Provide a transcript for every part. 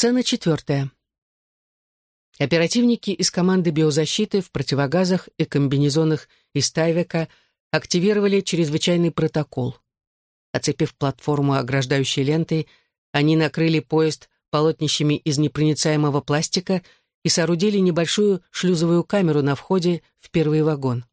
Сцена четвертая. Оперативники из команды биозащиты в противогазах и комбинезонах из Тайвека активировали чрезвычайный протокол. Оцепив платформу ограждающей лентой, они накрыли поезд полотнищами из непроницаемого пластика и соорудили небольшую шлюзовую камеру на входе в первый вагон.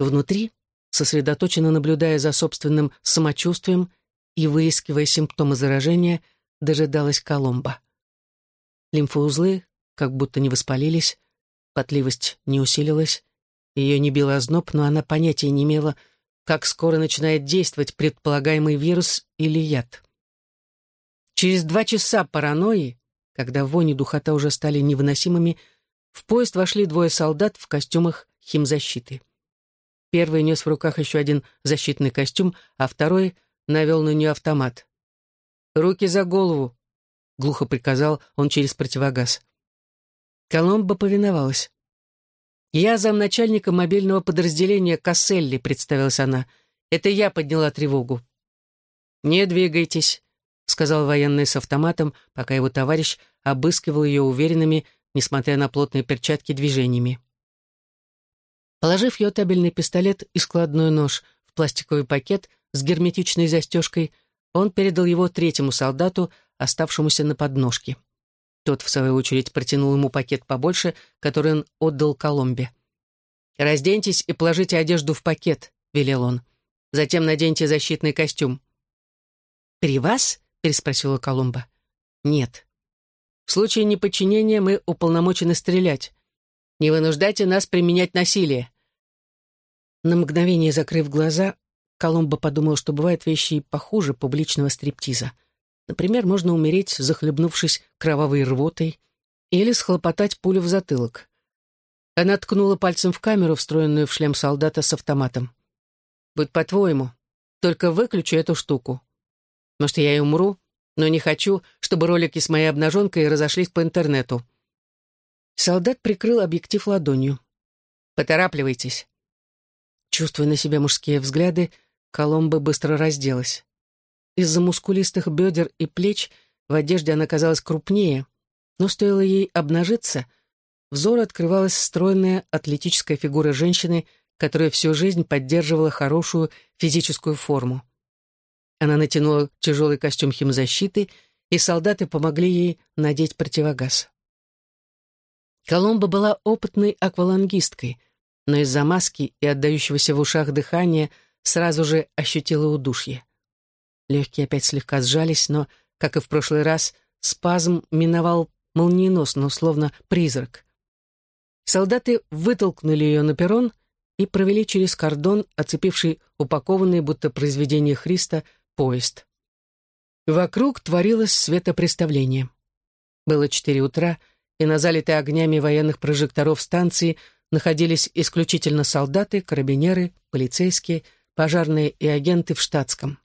Внутри, сосредоточенно наблюдая за собственным самочувствием и выискивая симптомы заражения, дожидалась Коломба. Лимфоузлы как будто не воспалились, потливость не усилилась, ее не било озноб, но она понятия не имела, как скоро начинает действовать предполагаемый вирус или яд. Через два часа паранойи, когда вонь и духота уже стали невыносимыми, в поезд вошли двое солдат в костюмах химзащиты. Первый нес в руках еще один защитный костюм, а второй навел на нее автомат. «Руки за голову!» — глухо приказал он через противогаз. Коломба повиновалась. «Я замначальника мобильного подразделения Касселли», — представилась она. «Это я подняла тревогу». «Не двигайтесь», — сказал военный с автоматом, пока его товарищ обыскивал ее уверенными, несмотря на плотные перчатки, движениями. Положив ее табельный пистолет и складной нож в пластиковый пакет с герметичной застежкой, он передал его третьему солдату, оставшемуся на подножке. Тот, в свою очередь, протянул ему пакет побольше, который он отдал Коломбе. «Разденьтесь и положите одежду в пакет», — велел он. «Затем наденьте защитный костюм». «При вас?» — переспросила Коломба. «Нет. В случае неподчинения мы уполномочены стрелять. Не вынуждайте нас применять насилие». На мгновение закрыв глаза, Коломба подумал, что бывают вещи похуже публичного стриптиза. Например, можно умереть, захлебнувшись кровавой рвотой, или схлопотать пулю в затылок. Она ткнула пальцем в камеру, встроенную в шлем солдата с автоматом. «Будь по-твоему, только выключи эту штуку. Может, я и умру, но не хочу, чтобы ролики с моей обнаженкой разошлись по интернету». Солдат прикрыл объектив ладонью. «Поторапливайтесь». Чувствуя на себе мужские взгляды, Коломба быстро разделась. Из-за мускулистых бедер и плеч в одежде она казалась крупнее, но стоило ей обнажиться, взор открывалась стройная атлетическая фигура женщины, которая всю жизнь поддерживала хорошую физическую форму. Она натянула тяжелый костюм химзащиты, и солдаты помогли ей надеть противогаз. Коломба была опытной аквалангисткой, но из-за маски и отдающегося в ушах дыхания сразу же ощутила удушье. Легкие опять слегка сжались, но, как и в прошлый раз, спазм миновал молниеносно, словно призрак. Солдаты вытолкнули ее на перрон и провели через кордон, оцепивший упакованный, будто произведение Христа, поезд. Вокруг творилось светопреставление. Было четыре утра, и на залитой огнями военных прожекторов станции находились исключительно солдаты, карабинеры, полицейские, пожарные и агенты в штатском.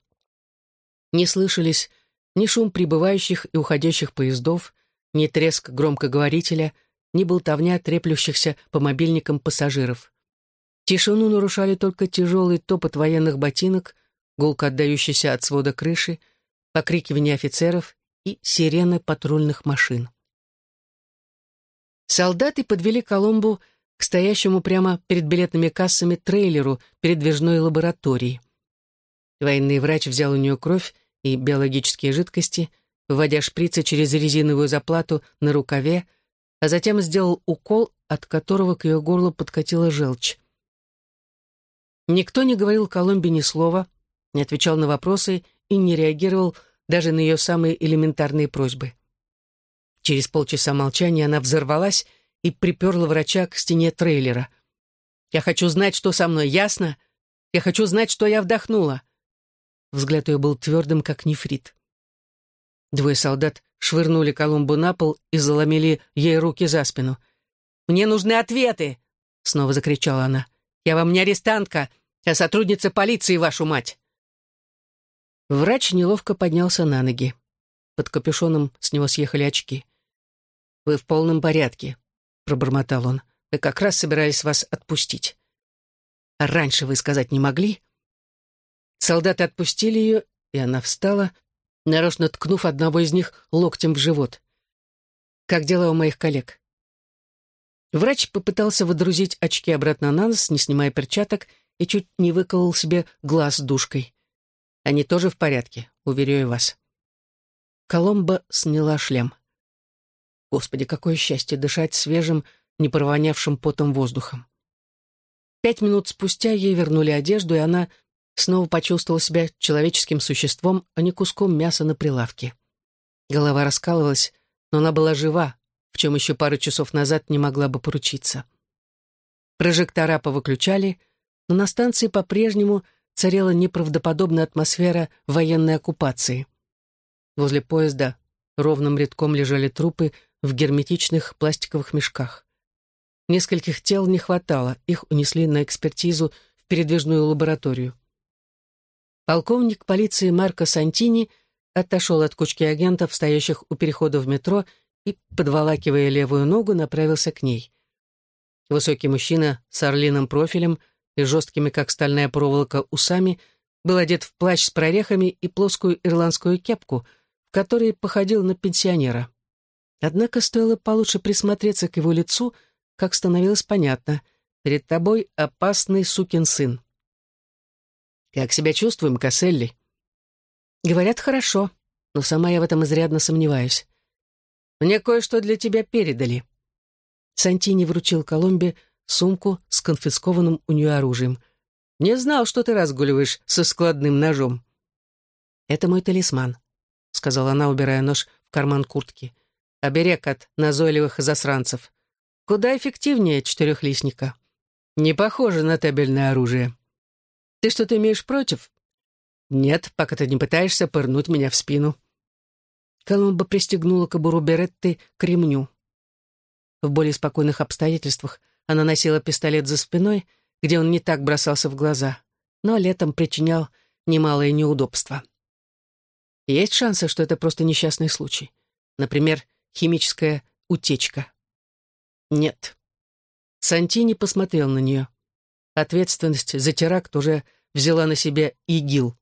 Не слышались ни шум прибывающих и уходящих поездов, ни треск громкоговорителя, ни болтовня треплющихся по мобильникам пассажиров. Тишину нарушали только тяжелый топот военных ботинок, гулко отдающийся от свода крыши, покрикивание офицеров и сирены патрульных машин. Солдаты подвели Коломбу к стоящему прямо перед билетными кассами трейлеру передвижной лаборатории. Военный врач взял у нее кровь и биологические жидкости, вводя шприцы через резиновую заплату на рукаве, а затем сделал укол, от которого к ее горлу подкатила желчь. Никто не говорил Коломбе ни слова, не отвечал на вопросы и не реагировал даже на ее самые элементарные просьбы. Через полчаса молчания она взорвалась и приперла врача к стене трейлера. «Я хочу знать, что со мной, ясно? Я хочу знать, что я вдохнула. Взгляд ее был твердым, как нефрит. Двое солдат швырнули Колумбу на пол и заломили ей руки за спину. «Мне нужны ответы!» — снова закричала она. «Я вам не арестантка, а сотрудница полиции, вашу мать!» Врач неловко поднялся на ноги. Под капюшоном с него съехали очки. «Вы в полном порядке», — пробормотал он. «Мы как раз собирались вас отпустить». «А раньше вы сказать не могли?» Солдаты отпустили ее, и она встала, нарочно ткнув одного из них локтем в живот. «Как дела у моих коллег?» Врач попытался водрузить очки обратно на нос, не снимая перчаток, и чуть не выколол себе глаз душкой. Они тоже в порядке, уверяю вас. Коломба сняла шлем. Господи, какое счастье дышать свежим, не провонявшим потом воздухом. Пять минут спустя ей вернули одежду, и она снова почувствовала себя человеческим существом, а не куском мяса на прилавке. Голова раскалывалась, но она была жива, в чем еще пару часов назад не могла бы поручиться. Прожектора повыключали, но на станции по-прежнему царила неправдоподобная атмосфера военной оккупации. Возле поезда ровным рядком лежали трупы в герметичных пластиковых мешках. Нескольких тел не хватало, их унесли на экспертизу в передвижную лабораторию. Полковник полиции Марко Сантини отошел от кучки агентов, стоящих у перехода в метро, и, подволакивая левую ногу, направился к ней. Высокий мужчина с орлиным профилем и жесткими, как стальная проволока, усами был одет в плащ с прорехами и плоскую ирландскую кепку, в которой походил на пенсионера. Однако стоило получше присмотреться к его лицу, как становилось понятно. Перед тобой опасный сукин сын. «Как себя чувствуем, Касселли?» «Говорят, хорошо, но сама я в этом изрядно сомневаюсь. Мне кое-что для тебя передали». Сантини вручил Коломбе сумку с конфискованным у нее оружием. «Не знал, что ты разгуливаешь со складным ножом». «Это мой талисман», — сказала она, убирая нож в карман куртки. «Оберег от назойливых засранцев. Куда эффективнее четырехлистника. Не похоже на табельное оружие. Ты что-то имеешь против?» «Нет, пока ты не пытаешься пырнуть меня в спину». Колумба пристегнула кобуру Беретты к ремню. В более спокойных обстоятельствах она носила пистолет за спиной, где он не так бросался в глаза, но летом причинял немалое неудобство. Есть шансы, что это просто несчастный случай. Например, химическая утечка. Нет. Сантини посмотрел на нее. Ответственность за теракт уже взяла на себя ИГИЛ.